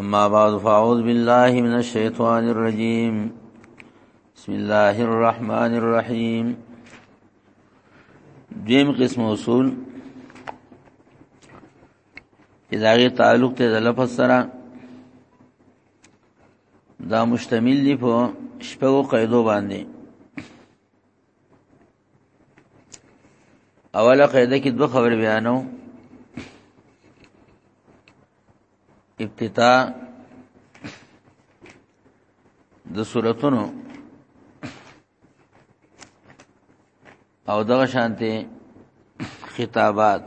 اما بعد فاعوذ بالله من الشیطان الرجیم بسم الله الرحمن الرحیم دیم قسم اصول اداغه تعلق ته د لفظ سره دا مشتمل دی په شپږو قاعدو باندې اوله قاعده کې دوه خبرې بیانو ابتدا د سوراتونو او دغه شانته خطابات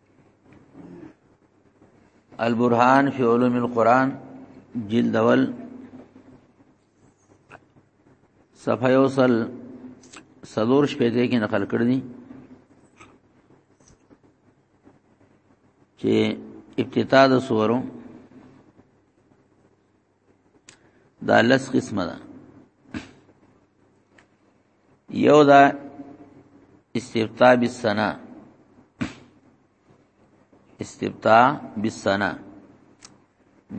البرهان فی علوم القرآن جلد اول صفحه یوصل سلور شپېته کې نقل کړی دي چې ابتدا د سورو دا لس قسمه ده یو دا استفتاء بالسنا استفتاء بالسنا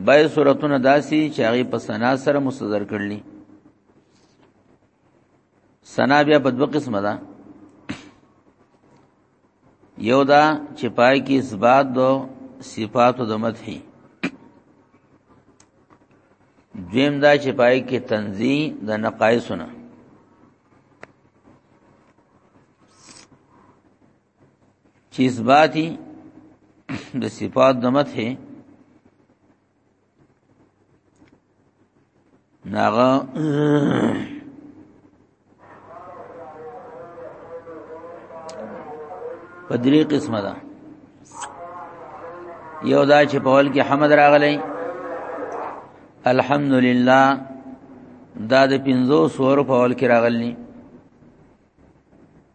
بای صورتونه داسي چې هغه په سنا سره مستدر کړلی سنا بیا په دوه قسمه ده یو دا چې پای کې اثبات دو صفات د مدحي دویم دا چې پای کې تنزیه د نقایصونه چې اثباتی د صفات د مدحي ناغه په درې قسمه ده یو دا چې په ول کې حمد راغلی الحمدلله دا د پنځو سور په ول کې راغلی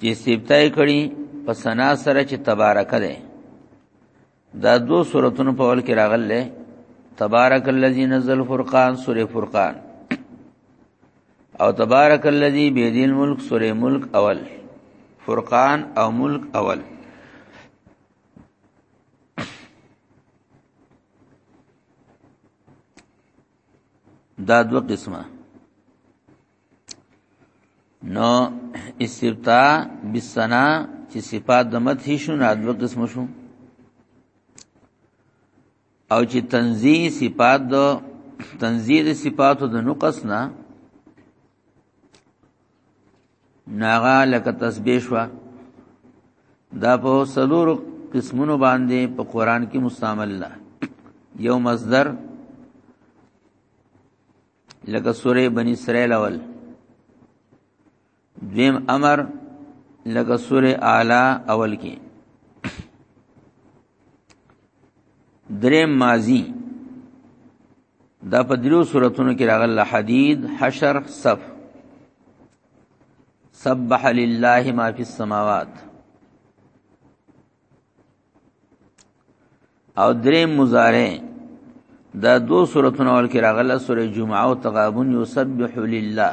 چې استفتای کړي په سنا سره چې تبارک ده دا دو سورتونو په ول کې راغله تبارک الذی نزل فرقان سوره فرقان او تبارک الذی بيدی الملک سوره ملک اول فرقان او ملک اول دا دو قسمه نو استفتاء بالثنا چې صفات د مدح شو نه دوه قسم شو او چې تنزیه صفات د تنزیه صفاتو د نقص نه ناغا لکه تسبیح شو دا په سلور قسمونو باندې په قران کې مستعمل ده یو مصدر لکه سوره بنی اسرائیل اول دویم امر لکه سوره اعلی اول کې دریم ماضی دا په دریو سوراتونو کې راغله حدید حشر صف سبح لله ما فی السماوات او درې مضارع دا دو سورتونه ول کې راغله سورې جمعه او تغابن یسبح لله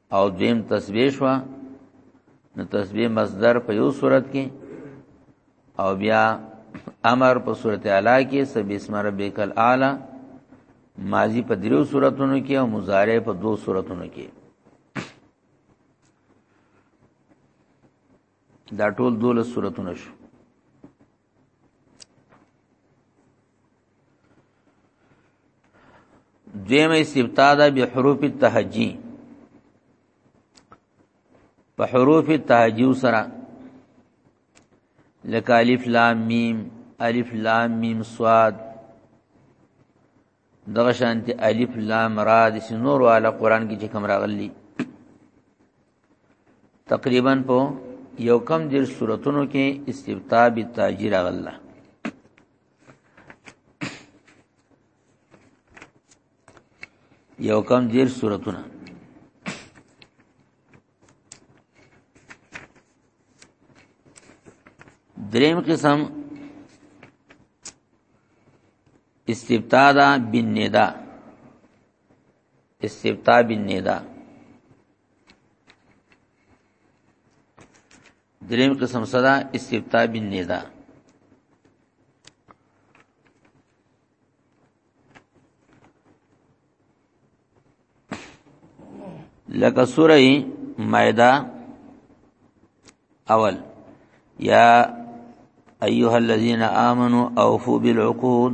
او دیم تسبیح شو نو تسبیح مصدر په یو صورت کې او بیا امر په صورت اعلی کې سب اسم ربک الاعلى ماضی په دریو صورتونو کې او مضارع په دوو صورتونو کې دا ټول دوله صورتونه شو دویم استفتاء ده به حروف التهجی په حروف التهجی سره لکه الف لام میم الف لام میم صاد دغه شانتی الف لام را د سنور والا قران کې چې کوم راغلی تقریبا په یو کم دیر صورتونو کې استفتاء به تاجر غلا یو کم دیر صورتونه دریم قسم استفتاء دا بالندا استفتاء بالندا دریم قسم صدا استفتاء بن ندا لکه سوره مائده اول یا ایها الذين امنوا اوفوا بالعقود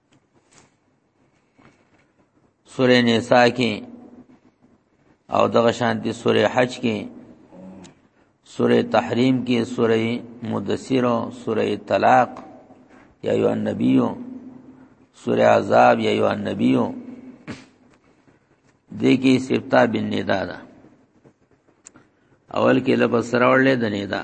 سورې نساء کې او دغه شانتي سورې حج کې سورې تحریم کې سورې مدثر او سورې طلاق یا ایو النبیو سورې عذاب یا ایو النبیو دې کې سپتا بن ندا ده اول کې لفظ سره ورلې د ندا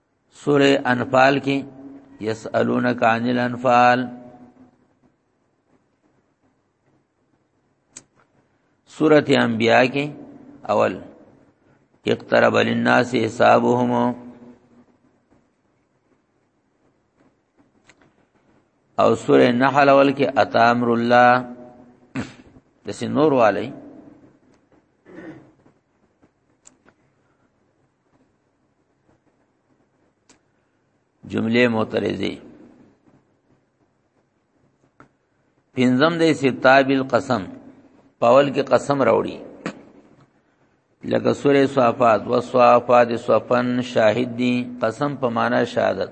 سوره انفال کې یسالونک عن الانفال سوره انبیاء کې اول اقترب للناس حسابهم او سوره نحل اول کې اتامر الله د سنور والی جمله معترضه پنځم د استتاب القسم پاول کې قسم راوړي لکه سوره صافات و صافات صفن شاهد دي قسم په معنا شهادت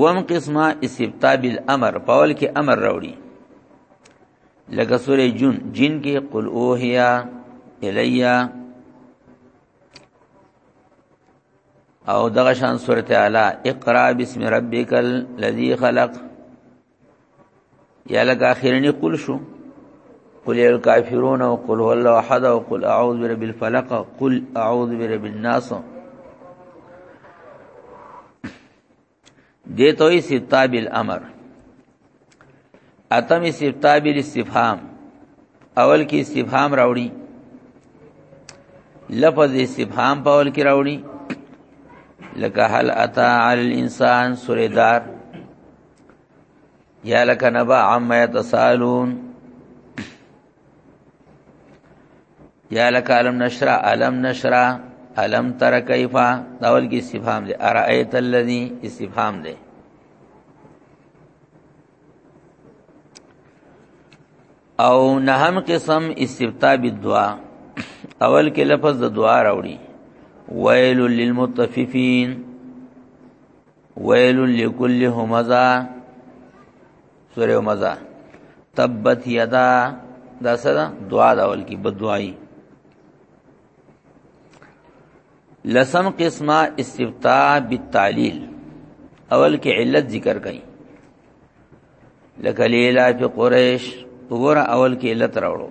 وم قسمه استبتاء بالامر پاول کې امر راوړي لکه سورې جون جن کې قل اوهیا الیا او دغه شان سورته اعلی اقرا بسم ربک الذی خلق یا لکه اخیرنی قل شو قل یا الکافرون او قل هو الله احد او قل اعوذ برب الفلق او قل اعوذ برب الناس دیتو ای سبتاب الامر اتم سبتاب الاستفهام اول کې استفهام راوړي لفظ استفهام په اول کې راوړي لکه هل اتا علی الانسان سوریدار یا لک نبا عما یتسالون یا لک علم نشرا علم نشرا علم تر کیفا داول کی استفهام دی ارایت الذی استفهام دی او نهم قسم استفتاء بالدعا اول کې لفظ د دعا راوړي ويل للمطففين ویل لكل همزه سوره همزه تبت یدا دا سره دعا دا ول کی بدوای لسم قسمه استفتاء بالتعلیل اول کې علت ذکر کړي لکه لیلا فی قریش وګوره اول کې علت راوړو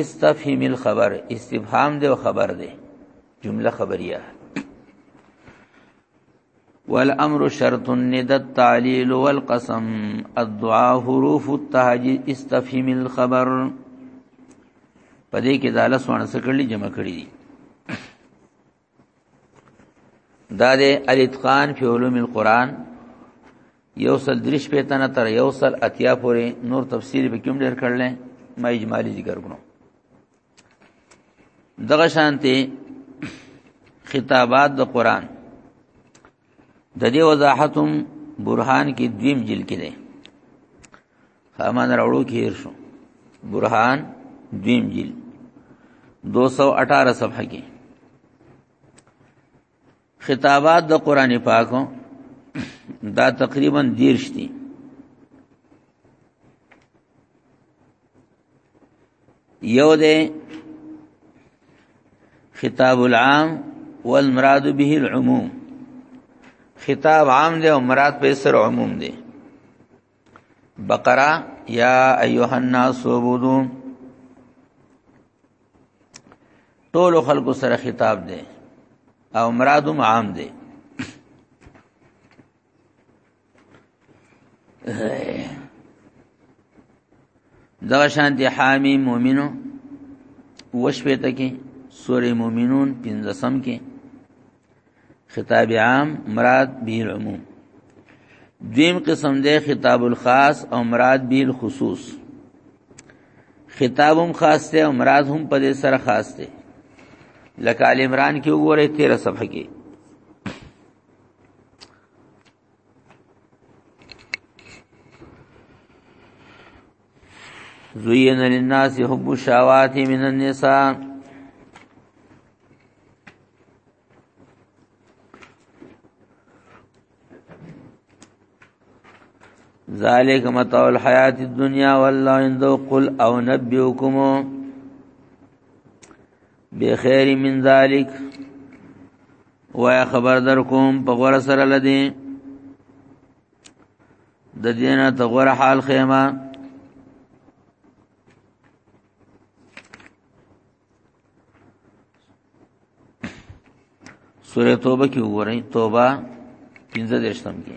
استفهام الخبر استفهام دی او خبر دی جمله خبریه والامر شرط ند التعليل والقسم الدعاء حروف التهجي استفهم الخبر پدې کې داله سونه سکړلې جمع کړې دي دا د الاتقان فی علوم القرآن یو سل درش پیتنه تر یو سل اتیا پورې نور تفسیر به کوم ډیر کړل ما اجمالی ذکر کړو دغه شانته خطابات د قرآن د دې وضاحتم برهان کې دویم جلد کې دی امان راوړو کې هیر شو برهان دویم جیل 218 صفحه کې خطابات د قران پاکو دا تقریبا دیرش دي یو ده خطاب العام والمراد به العموم خطاب عام دی او مراد په سر عموم دی بقره یا ایها الناس عبدو ټول خلکو سره خطاب دی او مرادم عام دی دغه شان دی حامی مومنو وشپې ته کې سورې مومنون 15 سم کې خطاب عام مراد به العموم دویم قسم دی خطاب الخاص او مراد به الخصوص خطابم خاص ته او مراد هم په دې سره خاص دی لکه ال عمران کې وګوره 13 صفحه کې زوین للناس حب الشهوات من النساء ذالک متاع الحیات الدنیا والله عنده قل او نبئکم بخیر من ذالک وای خبر در کوم په غور سره لدی د دینه ته غور حال خیمه سوره توبه کې وګورئ توبه 15 درشتم کې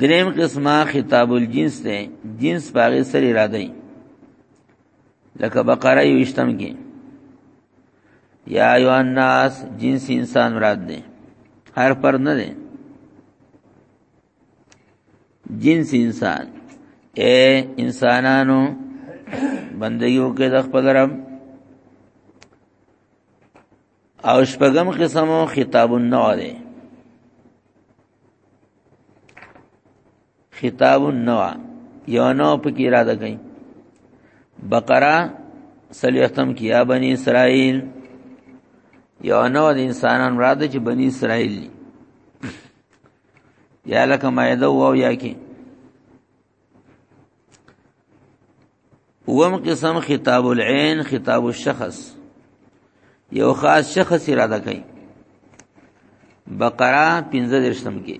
دریم قسمه خطاب الجنس ته جنس پاغه سر اراده لکه بقره یوشتم کې یا ایو الناس جنس انسان مراد ده هر پر نه ده جنس انسان اے انسانانو بندگیو کې د خپل رب او شپږم قسم خطاب النوع دی خطاب النوع یو نو په کې اراده کوي بقره سلیختم کیا بنی اسرائیل یو نو د انسانان مراد چې بنی اسرائیل یا لکه مایده او یا کې وم قسم خطاب العين خطاب الشخص یو خاص شخص اراده کوي بقره 15 درشم کې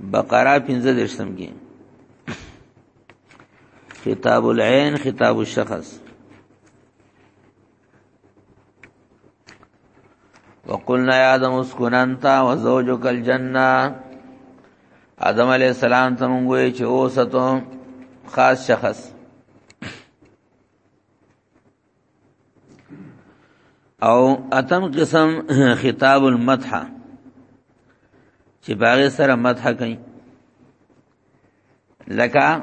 بقره 15 درشم کې خطاب العين خطاب الشخص وقلنا يا آدم اسكن انت وزوجك الجنه آدم علیہ السلام ته مونږ وی چې اوسته خاص شخص او اتم قسم خطاب المدح چې باغ سره مدح کوي لکه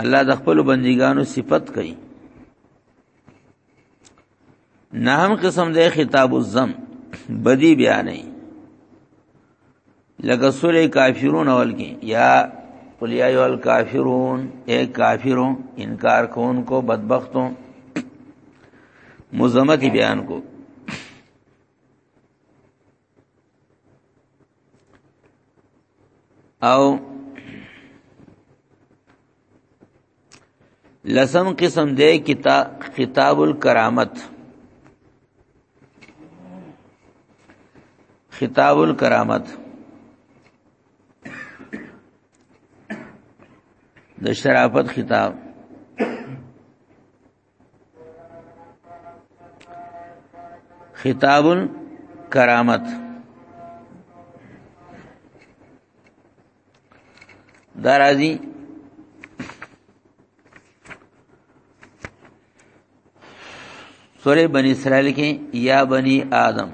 الله د خپل بندګانو صفت کوي نه هم قسم د خطاب الزم بدی بیان نه لکه سوره کافرون اول کې یا قل یا ایو الکافرون اے کافرو انکار کون کو بدبختو مزمت بیان کو او لسم قسم دے کتاب الکرامت خطاب الکرامت د شرافت خطاب خطاب کرامت دارازی سورہ بنی اسرائیل کې یا بنی آدم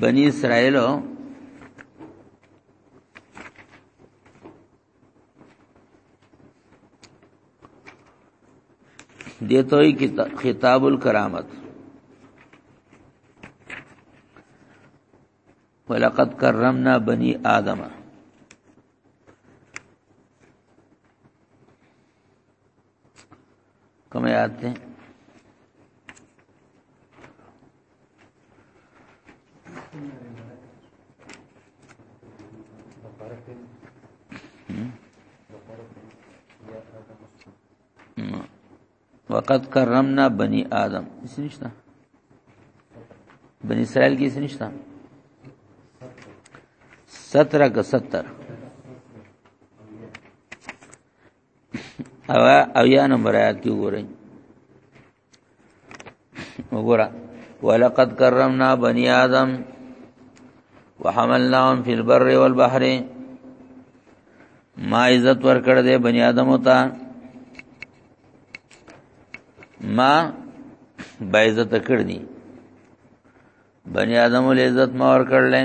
بنی اسرائیل دیتو ہی خطاب الکرامت ولقد کرمنا بنی آدم کوم یاد دی وقد کرمنا بني آدم اس نشتا بني اسرائيل کې اس نشتا 17 کا 70 او او یا نمبر آیات کې وګورئ وګورئ ولقد کرمنا بني آدم وحملناهم في البر والبحر ما عزت ورکړ دې بني آدم ته ما با عزت کړ دي بني آدم له عزت ما ورکړلې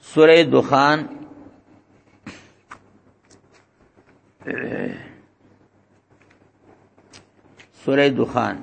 سوره دخان سوره دخان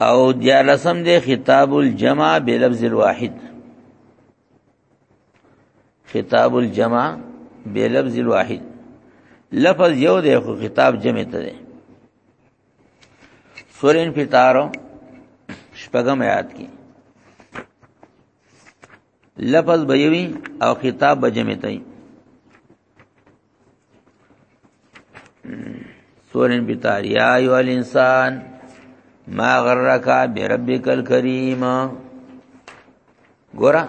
او دیا لسم دی خطاب الجمع بلفظ الواحد خطاب الجمع بلفظ الواحد لفظ یو دی خو خطاب جمع ته دی سورین پتارو شپږم آیات کې لفظ به یوي او خطاب به جمع تای سورن بتار یا ایو الانسان ما غرک بربک الکریم ګورا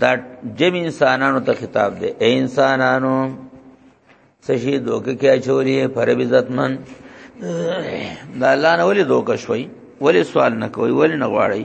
دا جم انسانانو ته خطاب دی اے انسانانو سشي دوکه کې چولې پر عزتمن دا الله نه ولې دوکه شوي ولې سوال نه کوي ولې نه غواړي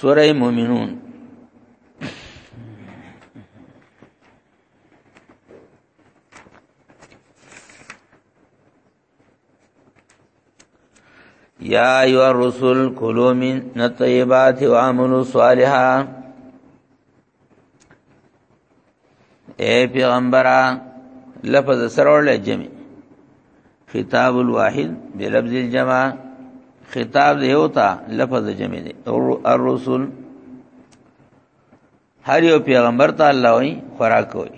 سوره مومنون یا ایو الرسل کلوا من الطیبات وعملوا صالحا اے پیغمبره لفظ سرور له جمع خطاب الواحد بلفظ الجمع خطاب دی ہوتا لفظ جمع دی الرسول هر یو پیغمبر ته الله وی خوراک وی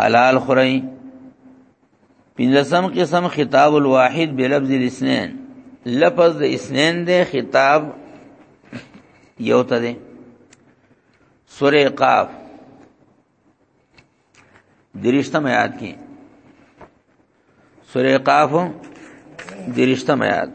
حلال خورئ پنځم قسم خطاب الواحد بلفظ الاثنين لفظ د اثنين د خطاب یو ته دی سوره قاف درشتم آیات کې سوره قاف درشتم آیات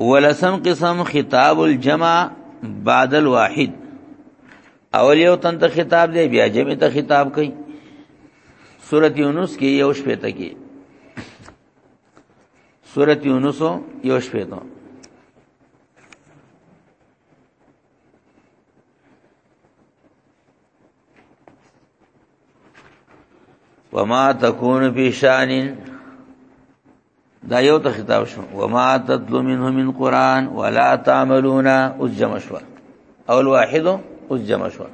ولسم قسم خطاب الجمع بعد الواحد اول یو تن ته خطاب دی بیا جمع ته خطاب کوي سورۃ یونس کې یو شپه ته کې سورۃ یونس یو شپه ته وما تكون في شان دا یو ته خطاب شو وما تتلو منه من قران ولا تعملون اوس جمع شو اول واحد اوس جمع شو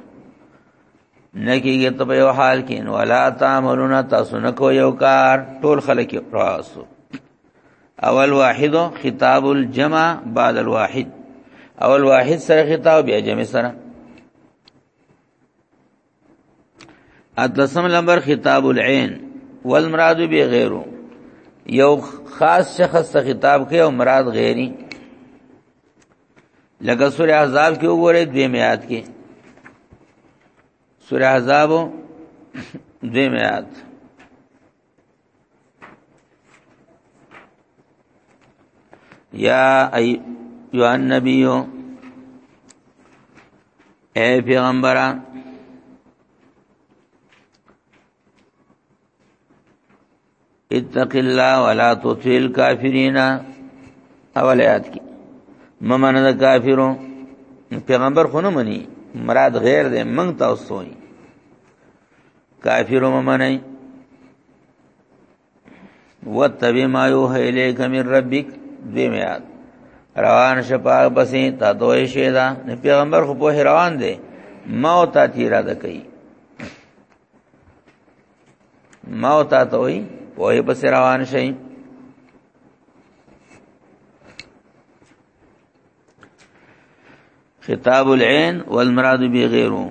نکیږي ته په حال کې ولا تعملون تاسو نه کو یو کار ټول خلک راسو اول واحد خطاب الجمع بعد الواحد اول واحد سره خطاب بیا جمع سره اتلسم لمبر خطاب العين والمراد به غیرو یو خاص شخص ته خطاب کوي او مراد غیری لکه سورہ احزاب کې وګوره دوی میات کې سورہ احزاب دوی میات یا ایو النبیو اے پیغمبره اتق الله ولا تطع الكافرين اول آیات کې ممن د کافرو پیغمبر خو نه مني مراد غیر دې منګ تاسو وي کافر ممنئ وتبع ما یوحی الیک من ربک دوی میاد روان شپاغ پسې تا دوی شیدا پیغمبر خو په روان دی موت تیرا د کوي موت ته وي په پسې روان شي خطاب العين والمراد به غیره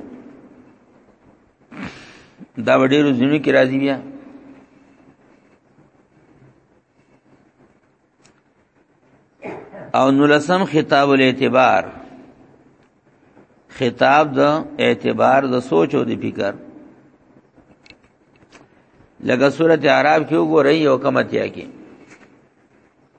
دا ډیرو ځینو کې راځي بیا او نلسم خطاب الاعتبار خطاب د اعتبار د سوچ او د فکر لکه سورته عرب کې وګورئ یو کمتیا کې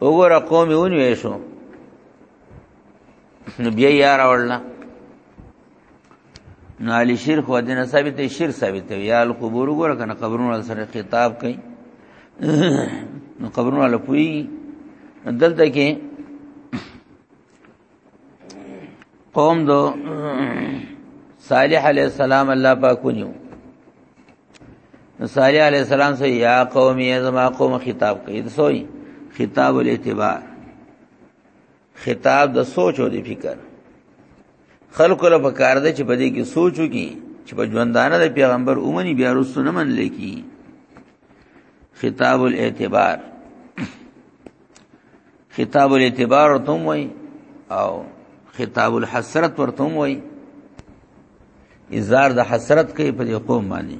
وګوره قوم یې ونیو شو نو بیا یې راوړله نو علی شیر خو دینه ثابت شیر ثابت یا القبور ګور کنه قبرونو سره خطاب کوي نو قبرونو له پوي دلته کې قوم دو صالح علیہ السلام الله پاک ونیو صالح علیہ السلام سے یا قوم یا زما قوم خطاب کوي سوئی خطاب الاعتبار خطاب د سوچ او د فکر خلق له پکار ده چې په دې کې سوچو کې چې په ژوندانه د پیغمبر اومني بیا رسو نه منل کی خطاب الاعتبار خطاب الاعتبار ورته وای او خطاب الحسرت ورته وای اظهار د حسرت کوي په دې قوم باندې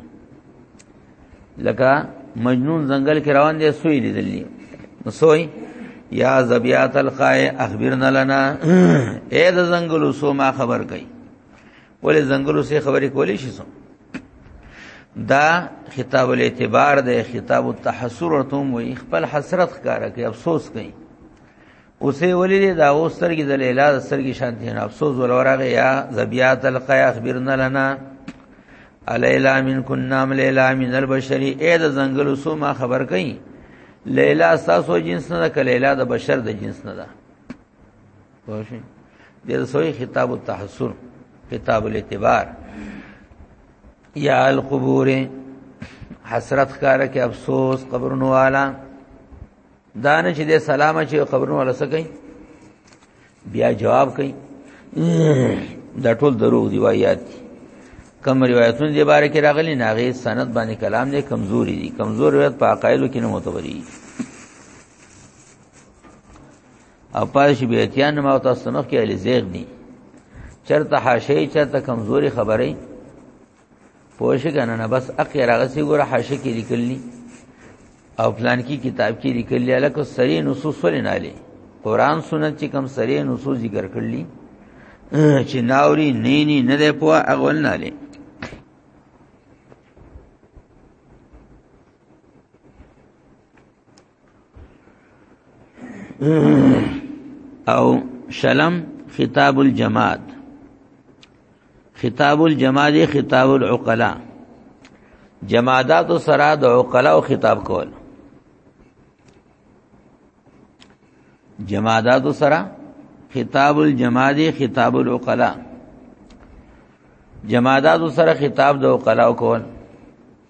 لکه مجنون ځنګل کې روان دی سوی لیدلی نو سوی یا زبیات القای اخبرنا لنا اے د ځنګلو سو ما خبر کئ ولې زنګلو سه خبرې کولې شي سم دا خطاب الاعتبار دی خطاب التحسر ورته وي خپل حسرت ښکارا کوي افسوس کوي اوسه ولې دا اوس سرګي د لیلا د سرګي شانتي نه افسوس ولورغه یا زبیات القی اخبرنا لنا الیلا من کنا من لیلا من البشری اې د زنګلو سو ما خبر کوي لیلا تاسو جنس نه کلیلا د بشر د جنس نه ده پوښي د رسوي خطاب التحسر کتاب الاعتبار یا القبور حسرت کار کې افسوس قبرونو والا دانه چې د سلام چې قبرونو والا سکي بیا جواب کوي دا ټول دروغ دی وایات دي کم روایتونه دی باره کې راغلي ناغه سند باندې کلام نه کمزوري دي کمزور روایت په عقایلو کې نه متوري او پای شي بیتیان ما تاسو مخ کې علي زیغ دي چرته حاشیه چرته کمزوري خبره پوښ کنه نه بس اخر هغه سی ګوره حاشیه کې لیکلی او پلان کې کتاب کې لیکلی الکه سری نصوص ولې نه لې قران سنت چې کم سری نصوص ذکر کړلی چې ناوري نینی نه ده په اغول نه لې او شلم خطاب الجماعت خطاب الجماعت خطاب العقلاء جماعات سره د عقلاء او خطاب کول جماعات سره خطاب الجماعت خطاب العقلاء جماعات سره خطاب د عقلاء کول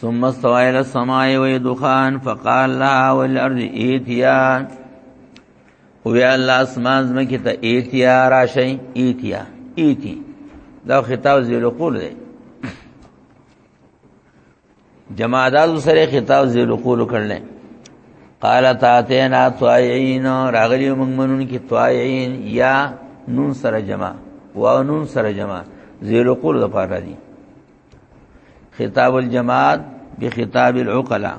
ثم استوى الى السماء وهي دخان فقال لها والارض ايتيا وی الله اسمان زمکه ته ایتیا راشي ایتیا ایتی دا خطاب ذل قول دی جماعات سره خطاب ذل قول کړل قال تاتینا طائعين راغلی موږ منون کې طائعين یا نون سره جمع واو نون سره جمع ذل قول د پاره دي خطاب الجماعت بخطاب العقلاء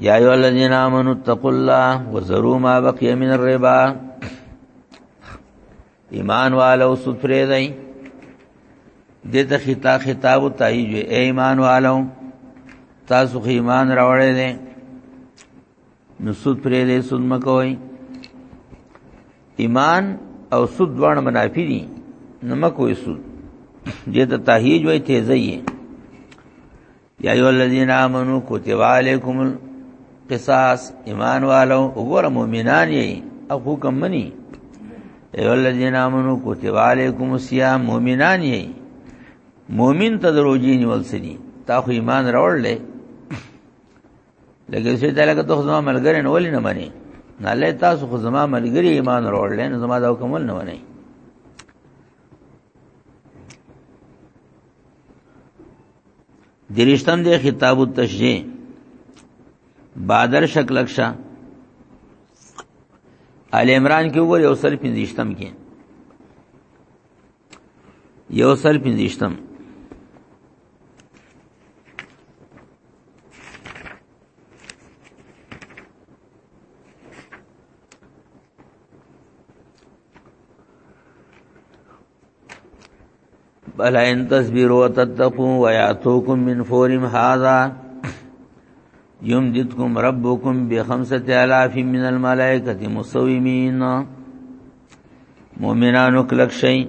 یا ایو الذین آمنوا اتقوا الله وذروا ما بقی من الربا ایمان والو سفری دی دته خطا خطاب تایج ایمان والو تاسو ایمان راوړی دی نو سود پرې دې سود مکوئ ایمان او سود دوړ منافی دي نو مکوئ سود دې ته تهیج وای تیزی یا ایو الذین آمنو کتب علیکم القصاص ایمان والو وګور مؤمنان یې اخو کم منی ایو الذین آمنو کتب علیکم الصیام مؤمنان یې مؤمن ته دروځي نیول سړي تا خو ایمان راوړل لکه چې دا لکه ته زما ملګری نه ولې نه منې نه له تاسو خو زما ملګری ایمان وروړل نه زما دا حکم نه منې درشتم دې خطاب التشجیع بادر شکل لکشا ال عمران کې وګورئ او سل پنځشتم کې یو سل پنځشتم بل ان تصبروا وتتقوا وياتوكم من فورهم هذا يمددكم ربكم بخمسة آلاف من الملائكه مصومین مؤمنان کلک شيء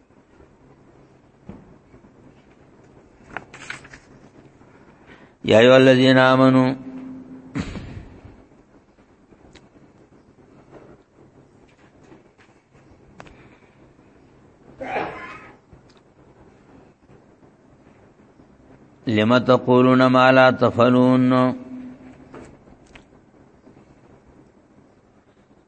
یا ایو الذین آمنو لما تقولون ما لا تفعلون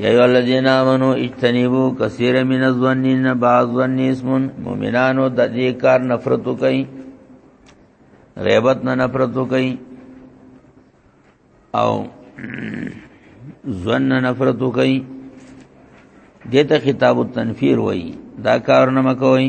یا ایو الذین آمنو اجتنبو کثیر من الظنین بعض ظن اسم مومنانو د دې کار نفرت کوي غیبت نه نفرت کوي او ظن نفرت کوي دته خطاب التنفیر وای دا کار نه مکوئ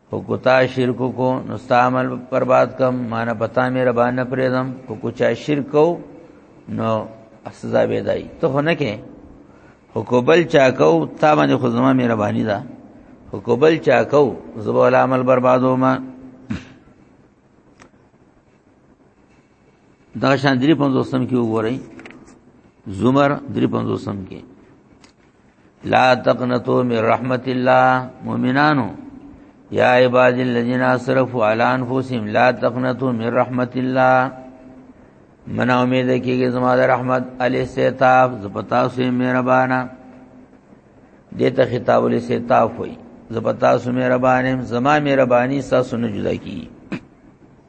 او کوتا شرک کو نو ستا عمل برباد کم مان پتا مې ربا نه پرېدم کو کوچا شرک کو نو سزا به دای ته هونه کې حکوبل چا کو تا باندې خو زما مې ربانی دا حکوبل چا کو زبول عمل بربادو ما دا شان درې پنځوسم کې وګورئ زمر درې پنځوسم کې لا تقنطوا من رحمت الله مؤمنانو یا عباد الذین اسرفوا علی انفسهم لا تقنطوا من رحمت الله منا امید کیږي زما د رحمت علی استعتاف زپتا سو مهربانا دته خطاب علی استعتاف وای زپتا سو مهربانم زما مهربانی ساسو نه جدا کی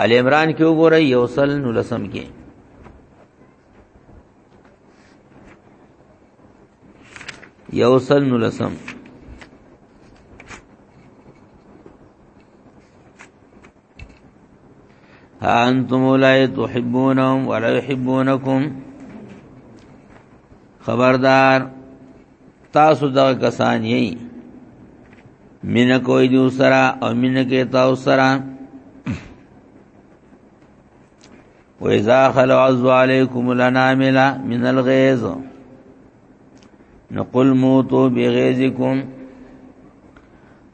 آل عمران کې وګورئ یو سل نو لسم کې یو سل نو لسم انتم لا تحبونهم ولا يحبونكم خبردار تاسو دغه کسان یی مین کوئی دیو سرا او مین کې تاسو سرا و اذا خلو عز علیکم الانامل من الغیظ نقل موتو بغیظکم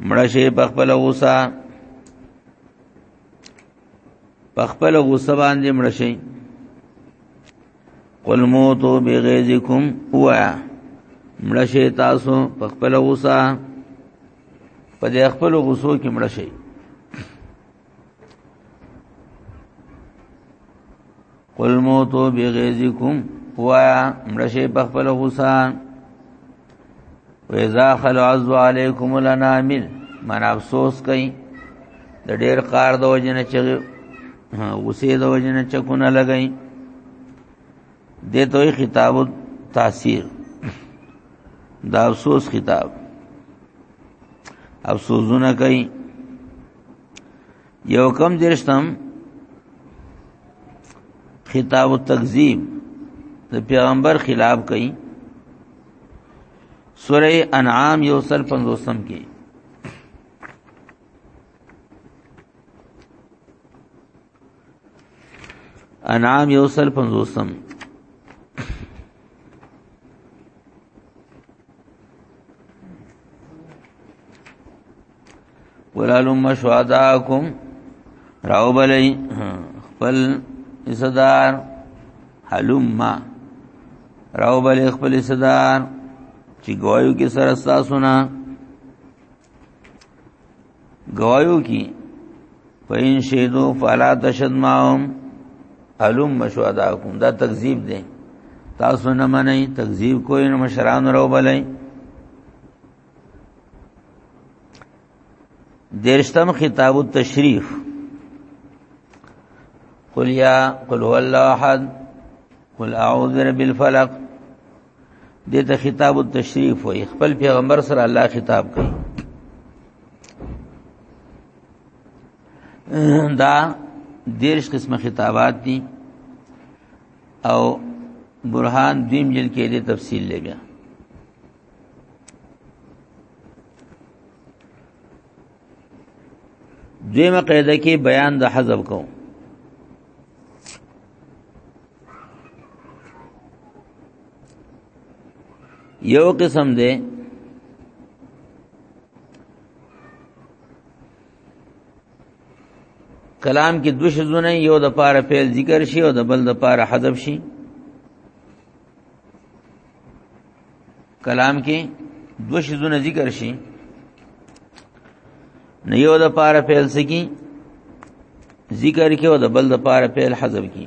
مړشه په خپل اوسه په خپل غصه باندې مړ شي قل موتو بغیظکم وایا مړ شي تاسو په خپل غصه په دې خپل غصو کې مړ شي قل موتو بغیظکم وایا مرشه په خپل غصه وإذا خلو عز علیکم الانامل من افسوس کئ د ډیر قار د وجنه چې غصه د وجنه چکونه لګئ دته خطاب تاثیر دا افسوس خطاب افسوسونه کوي یو کم درشتم خطاب التکذیب د پیغمبر خلاف کوي سوره انعام یو سل پنځوسم کې انعام یو سل پنځوسم ولالم شهداکم راو بلی خپل صدار حلم راو بلی خپل صدار چې گوايو کې سره تاسو نه گوايو کې پاین شیدو فلا تشد ماهم علم مشواداکم دا تکذیب دی تاسو نه منئ تکذیب کوئ نو مشران راو بلئ درشتم خطاب التشریف قل یا قل هو الله احد قل اعوذ برب الفلق دې ته خطاب التشریف وي خپل پیغمبر سره الله خطاب کوي دا دیرش قسم خطابات دي او برهان دیم جل کې دې تفصیل لګا دیمه قاعده کې بیان د حذف کوم یو قسم دی کلام کې دوه شذونه یو د پاره فعل ذکر شي او د بل د پاره حذف شي کلام کې دو شیزونه ذکر شي نه یو د پاره فعل سکی ذکر کې او د بل د پاره فعل حذف کی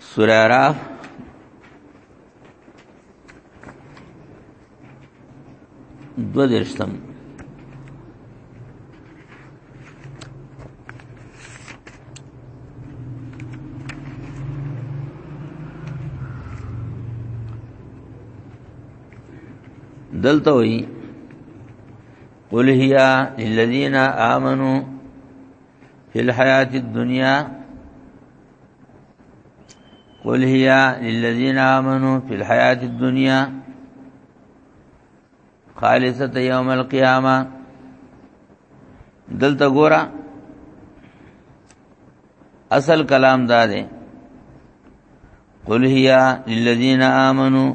سورة عراف دو درشتم دلتوئی قل هي للذين امنوا في الحياه الدنيا قل هي للذين آمنوا في الحياة الدنيا خالصة يوم القيامة دلتا قورا اصل کلام دا قل هي للذين آمنوا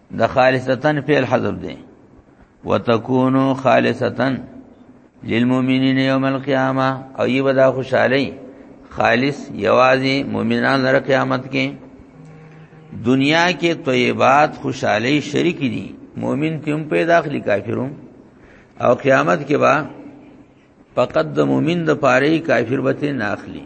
د خالصتن فعل حذف دی وتكونو خالصتن للمؤمنین یوم القیامه او یی ودا خوشالی خالص یوازې مؤمنان لپاره قیامت کې دنیا کې طیبات خوشالی شریک دي مؤمن تیم پیدا اخلي کافرو او قیامت کې با فقط د مؤمن د پاره کافر به نه اخلي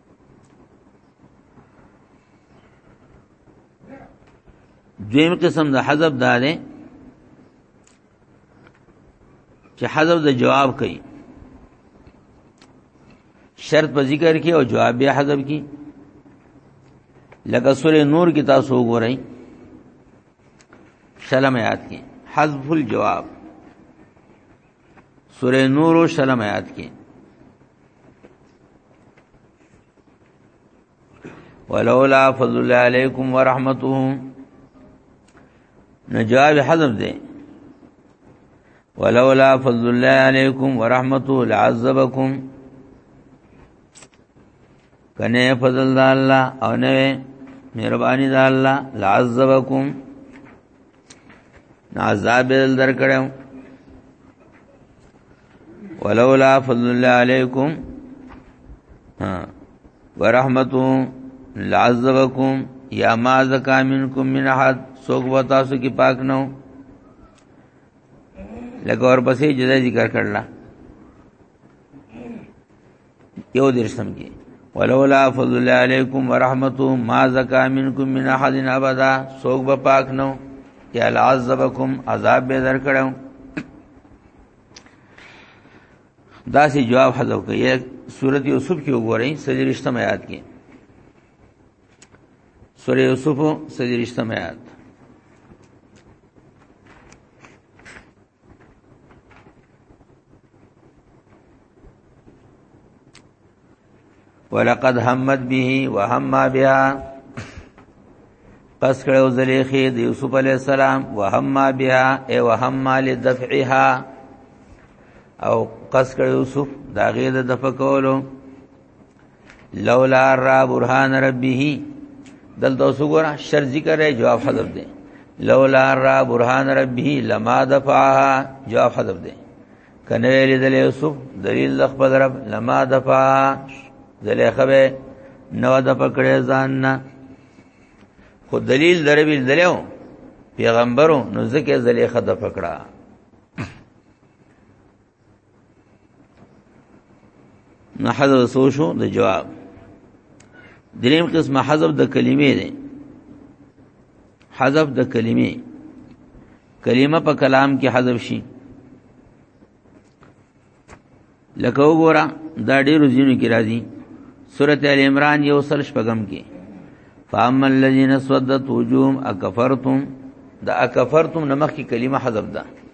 دویم قسم د حذف دا دی چې حذف د جواب کوي شرط په ذکر کې او جواب بیا حذف کی لکه سورې نور کې تاسو وګورئ شلم آیات کې حذف الجواب سوره نور او شلم آیات کې ولولا فضل الله علیکم ورحمته نجواب حذف ده ولولا فضل الله علیکم ورحمته لعذبکم کنه فضل الله او نه مهرباني د الله لعذبکم عذاب دل درکړم ولولا فضل الله علیکم ها ورحمتو لعذبکم یا ما زکا منکم من احد سوک و تاسو کی پاک نو لکه اور پسې جدا ذکر کړلا یو درسم کې ولولا فضل الله علیکم ورحمته ما زکا منکم من احد ابدا سوق به پاک نو یا لعذبکم عذاب به در کړو دا سی جواب حذف کړي سورۃ یوسف کې وګورئ سجریشتم آیات کې سورہ یوسف سجریشتم آیات ولقد همت به وهم بها قص کړو زلیخی د یوسف علی السلام وهم بها ای وهم لدفعها او قص کړو یوسف دا غیر د دفع کولو لولا را برهان ربه دل تو سګورا شر ذکر ہے جواب حذف دے لولا را برهان ربه لما دفعها جواب حذف دے کنه ویل دل یوسف دلیل د خپل رب لما دفع زلیخه به نو د پکړې ځان نه خو دلیل دربی دلیو پیغمبرو نو ځکه زلیخه د پکړه نه حذف سو شو د جواب دریم قسم حذف د کلمې دی حذف د کلمې کلمه په کلام کې حذف شي لکه وګوره دا ډیرو ځینو کې راځي سورته ال عمران یو سل شپږم کې فاما الذين سودت وجوههم اكفرتم دا اكفرتم نمخ کی کلمه حذف ده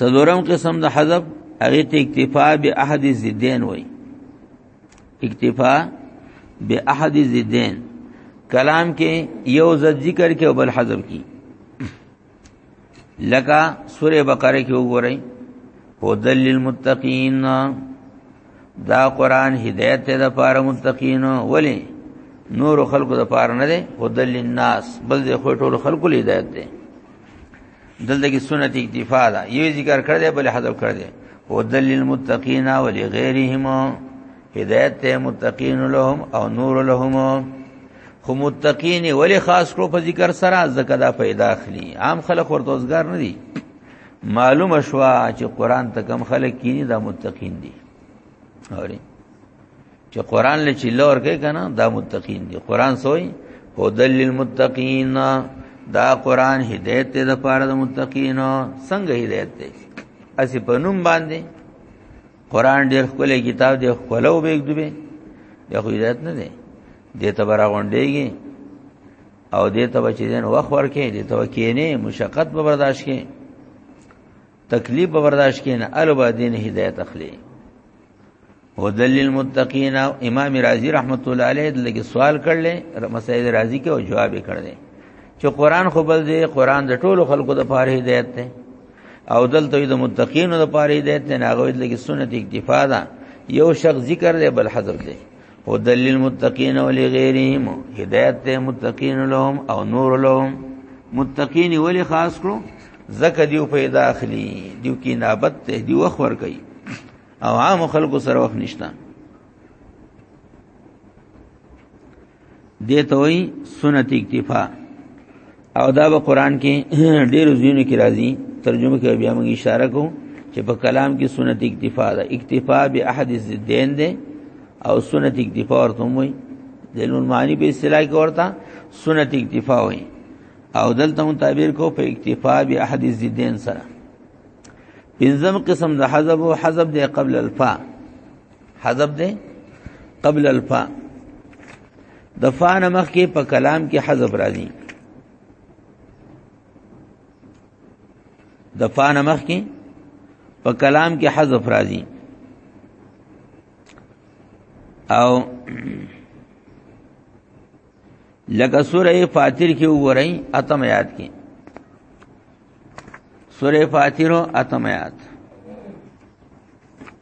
سلورم قسم د حذف هغه ته اکتفاء به احد زیدین وای اکتفاء به احد زیدین کلام کې یو زد ذکر کې او بل حذف کې لکه سوره بقره کې وګورئ هدل للمتقین دا قران هدایت ته د پاره متقین ولی نور خلقو د پاره نه دی هدل للناس بل د ټول خلقو له هدایت دی دلته کې سنت اکتفا ده یو ذکر کړ دی بل حذف کړ دی هدل للمتقین ولی غیرهم هدایت ته متقین لهم او نور لهم خو متقین ولی خاص کړو په ذکر سره زکه دا پیدا اخلي عام خلک ورتوزګار نه دي معلومه شوا چې قران ته کم خلک کینی دا متقین دي اوري چې قران له چې لور کې کنه دا متقین دي قران سوې هدل للمتقین دا قران هدایت ته د پاره د متقین څنګه هدایت ته اسی په نوم باندې قران ډیر خپلې کتاب دی خپلو به دوی یا خو هدایت نه دی دې ته برا غونډېږي او دې ته بچی دین وخت ورکې دې ته کېنه مشقت به برداشت کې تکلیف به برداشت کې نه الوب دین هدایت اخلي هدل للمتقین او امام رازی رحمت الله علیه دغه سوال کړل مسعود رازی کې او جواب یې کړل چې قران خو بل دی قران د ټولو خلکو د پاره هدایت دی او دلته د متقینو لپاره هدایت نه هغه د سنت اکتفا ده یو شخص ذکر دی بل حذف دی او دلیل متقین ولی غیرهم هدایت ته متقین لهم او نور لهم متقین ولی خاص کړو زکه دیو پیدا اخلي دیو کې نابت ته دیو وخت ور کوي او عام خلکو سره وخت نشته دته وي سنت اکتفا او دا به قران کې ډېر زینو کې راځي ترجمه کې بیا موږ اشاره کو چې په کلام کې سنت اکتفا ده اکتفا به احد الزدين ده او سنت اکتفا ورته وي دلون معنی په اصطلاح کې ورته سنت اکتفا وي او دلته مون تعبیر کو په اکتفا به احد الزدين سره پنځم قسم د حذف او حذف د قبل الفا حذف ده قبل الفاء د فاء نمخ کې په کلام کې حذف راځي د فاء نمخ کې په کلام کې حذف راځي او لکه سوره فاتیر کې وګورئ اتم یاد کې سوره فاتیر او اتم یاد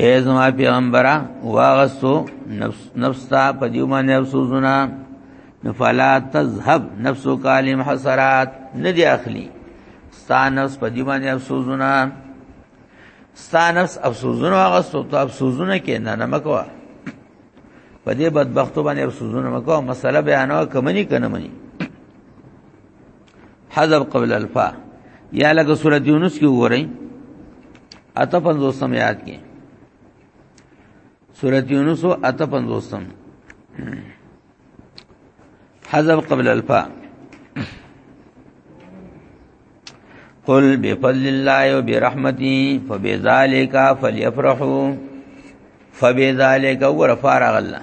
اے زما پیغمبره واغستو نفس نفس تا په دیو باندې افسوسونه فلا تذهب نفسو کالم حسرات ندی اخلی ستا نفس په دیو باندې افسوسونه ستا نفس افسوسونه واغستو ته افسوسونه کې نه نه مکوا په دې بدبختو باندې افسوسونه مکوا مسله بیانو کمنی کنه منی حذف قبل الفا یا لکه سورۃ یونس کې وګورئ اته پنځوسم یاد کې سورۃ یونس او اته پنځوسم حذف قبل الفا قل بفضل الله وبرحمته فبذلك فليفرحوا فبذلك ورفع الله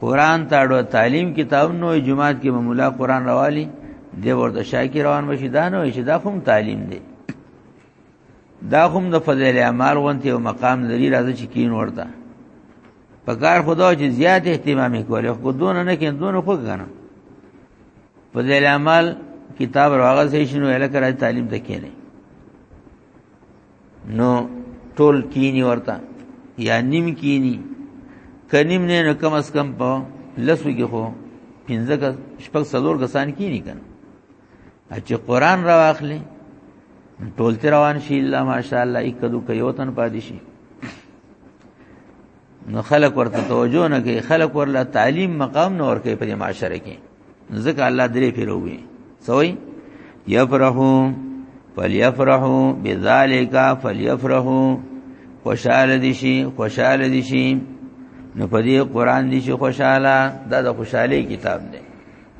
قران ته اړو تعلیم کتاب نو جمعات کې به مولا قران راوالي د ورته شاکر روان بشي دا نو چې دا کوم تعلیم دی دا کوم د فضل اعمال غونته او مقام لري راځي چې کین ورته په کار خدا چې زیات اهتمام کوي خو دون نه کین دون خو کنه فضل اعمال کتاب راغل سي شنو الکه راځي تعلیم ته کینه نو ټول کینی ورته یا نیم کینی کنیم نه نو کم اس کم په لسو کې خو پنځه کا شپږ څلور کسان کینی کنه چې قران را واخلې ټول روان شي الله ماشاءالله یک دو کوي وطن پادشي نو خلق ورته توجه نه کوي خلق ورله تعلیم مقام نه ورکوي په معاشره کې ځکه الله درې پیروي سوي یفرحو فلیفرحو بذالک فلیفرحو خوشاله دي شي خوشاله دي شي نو په دې قران دي شي خوشاله دا د خوشحالي کتاب دی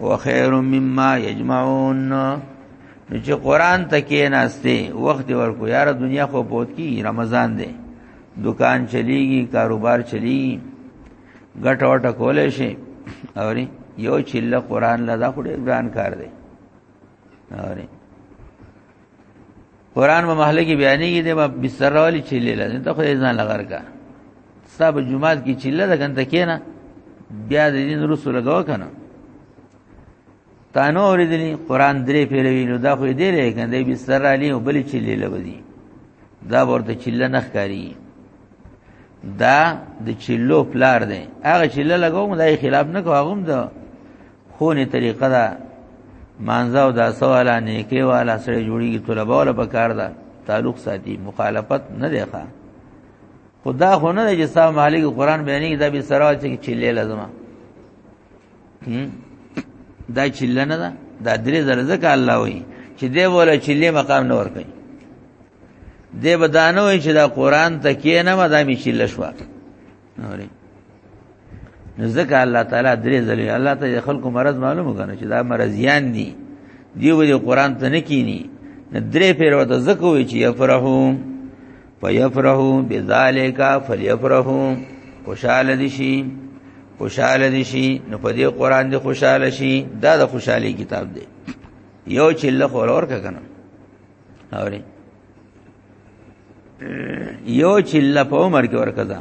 او خیر مما یجمعون نو چې قران ته کې ناشته وخت ورکو یار دنیا خو بوت کی رمضان دی دکان چلیږي کاروبار چلیږي ګټه وټه کولای شي اوري یو چله قران لدا خو ډیر ګران کار دی اوري قران په محله کې بیانېږي د بستر والی چله لازم ته خو ځان لګر کا صاحب جمعات کې چله ده کنه کېنا بیا د دین رسول لګاو کنه تا نو اوریدلی قران درې پیره وینو دا خو دې لري کنده به سر علی او بل چې لیله ودی دا ورته چله نخ کاری دا د چلو پلار دی هغه چله لګوم دا خلاف نه کوم دا خونې طریقه دا مانزاو دا سوالا نیکی والا سره جوړیږي طلبه ولا پکار دا تعلق ساتي مخالفت نه دی ښه خدا خو نه دی چې صاحب مالک قران بیانې دا به سره چې چله لازمه دا چله نه ده دا درې زره ځکه الله وایي چې دی بوله چله مقام نه ور کوي دی بدانه وایي چې دا قران ته کې نه ما دا می چله شو نورې ځکه الله تعالی درې زره الله ته خلکو مرض معلوم کنه چې دا مرضیان دي دی وایي قران ته نه کینی درې پیر وته زکه وایي چې افرحو فیفرحو بذالک فلیفرحو خوشاله دي شي خوشاله دي شي نو په دې قران دي خوشاله شي دا د خوشحالي کتاب دی یو چې له خورور کنه اوري یو چې له په عمر کې ورکړه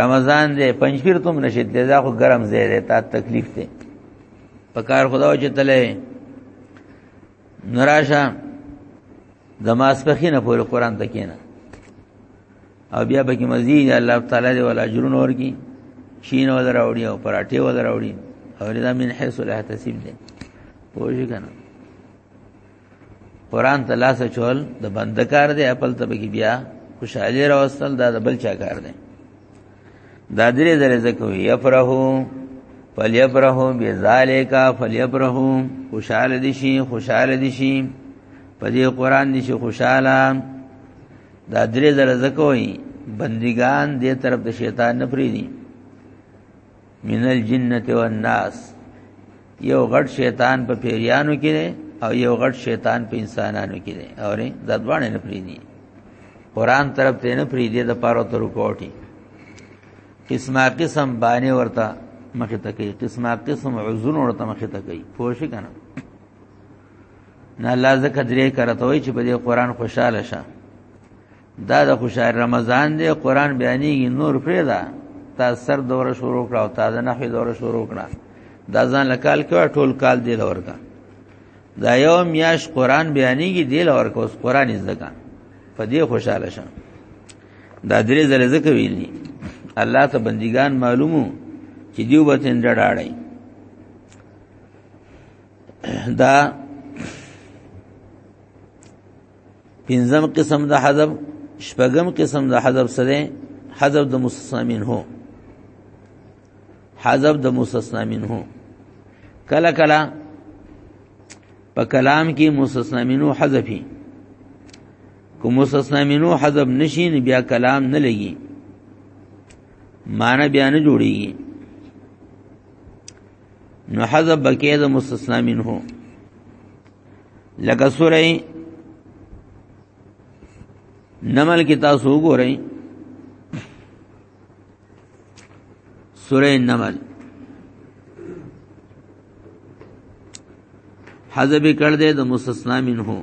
رمضان دې پنځپیر تم نشید دې دا خو ګرم زیره تا تکلیف ته پکار خدا چې تله نراشه د ماسپخینه پورې قران ته کینه او بیا به کې مزید الله تعالی دی ولا اجرون ورکی شین ول راوړي او پراټه ول راوړي او دا من حيث لا تحسب دي پوجي کنه قران ته لاس چول د بندکار دی خپل ته بیا خوشاله راوستل دا د بل چا کار دی دا درې درې زکو یفرحو فلیفرحو بذالک فلیفرحو خوشاله دي شي خوشاله دي شي په دې قران دي شي خوشاله دا درې درې زکو بندگان دې طرف د شیطان نه پری دي من الجنه والناس یو غټ شیطان په پیریانو کې دی او یو غټ شیطان په انسانانو کې دی او نه د دوانه نه پریدي قران طرف ته نه پریدي د پاره تر کوټي قسمه قسم باندې ورته مخه ته کوي قسمه قسم عذر ورته مخه ته کوي پوه شي کنه نه الله زکه درې کرته وای چې په دې قران خوشاله شه دا د خوشاله رمضان دی قران بیانېږي نور پرې دا تا سر دوره شروع کړه او تا د نحوی دوره شروع کړه دا ځان لکال کې ټول کال دی لور کا دا یو میاش قران بیانېږي دی لور کا اوس قران زده کا په دې خوشاله شه دا درې ځله ذکر ویلی الله ته بندگان معلومو چې دیو به تند ډاړای دا پنځم قسم د حذف شپږم قسم د حذف سره حذف د مستثنا منه حذف د مستثنا منه کلا کلا په کلام کې مستثنا منه حذفي کوم مستثنا منه حذف نشي بیا کلام نه لګي معنی بیا نه جوړیږي نو حذف بکې د مستثنا منه لکه سوره نمل کې تاسو وګورئ سوره نمل حذف کړ دې د مستثنا منه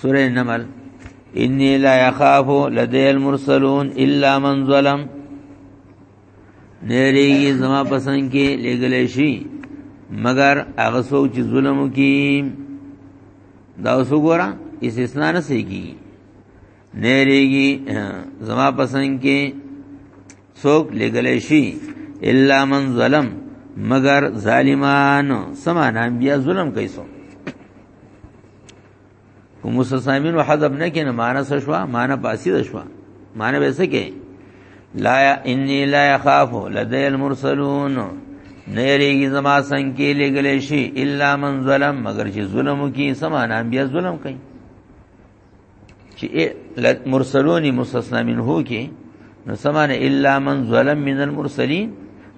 سوره نمل انی لا یخاف لدی المرسلون الا من ظلم نریږي زما پسند کې لګلې شي مگر هغه څوک چې ظلم وکي دا اوس وګوره استثناء نه سيږي نریږي زما پسند کې څوک لګلې شي الا من ظلم مگر ظالمان سمانا بیا ظلم کوي سو کوم مستسامین وحذب نه کینه معنا څه شو معنا پاسی ده شو معنا به څه کې لا انی لا یخاف لدی المرسلون نه یریږي زما څنګه کې لګلې شي الا من ظلم مگر چې ظلم کوي سمانا بیا ظلم کوي چې مرسلون مستثنا منه کې نو سمانه الا من ظلم من المرسلین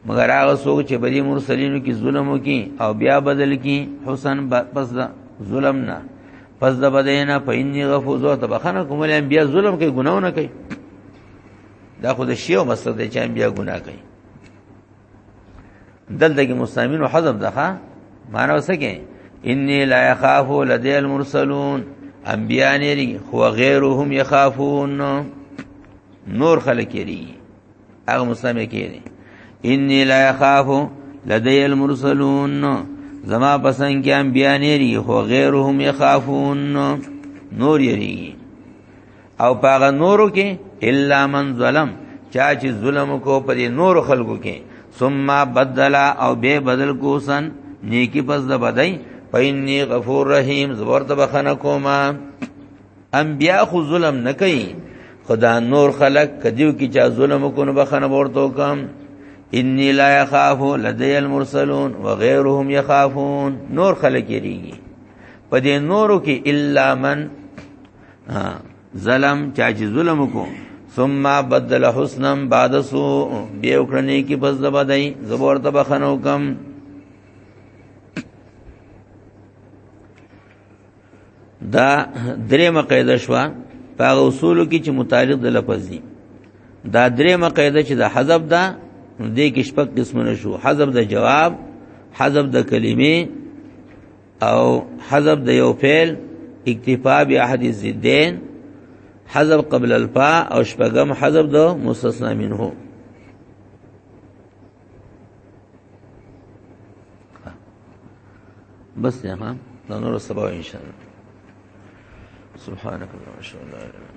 مگر هغه څوک چې بری مرسلینو کې ظلم وکي او بیا بدل کی حسن پس دا ظلم نه پس دا بدینا په انی غفور ذو تبخنه کوم له بیا ظلم کوي ګناونه کوي دا خو د شیو مسله چې بیا ګناه کوي دلته کې مستعمل او حذف دغه معنا وسکه انی لا یخاف لدی المرسلون انبیاء نه لري خو غیرهم یخافون نور خلک لري هغه مستعمل کړي انی لا یخاف لدی المرسلون زما پسند کې انبیاء نه لري خو غیرهم یخافون نور یری او پاغه نورو کې الا من ظلم چا چې ظلم کو په دې نور خلکو کې ثم بدل او به بدل کو سن نیکی پس د بدای پاینی غفور رحیم زبر ته بخنه کوما انبیا خو ظلم نه کوي خدا نور خلق کدیو کی چا ظلم کو نه بخنه ورته کوم انی لا یخاف لدی المرسلون وغیرهم یخافون نور خلق یریږي په دې نورو کې الا من ظلم چا چې ظلم وکړو ثم بدل حسنا بعد سوء بیا وکړنې کې پس د بدای زبور ته بخنو کم دا درې مقیده شو په اصول کې چې متعلق د لفظ دي دا درې مقیده چې د حذف ده دې کې شپږ قسمونه شو حذف د جواب حذف د کلمې او حذف د یو فعل اکتفا بیا احد الزدین حذف قبل الفا او شپغم حذف د مستثنا منه بس نه ها نور سبا ان شاء الله سبحانك اللهم وبحمدك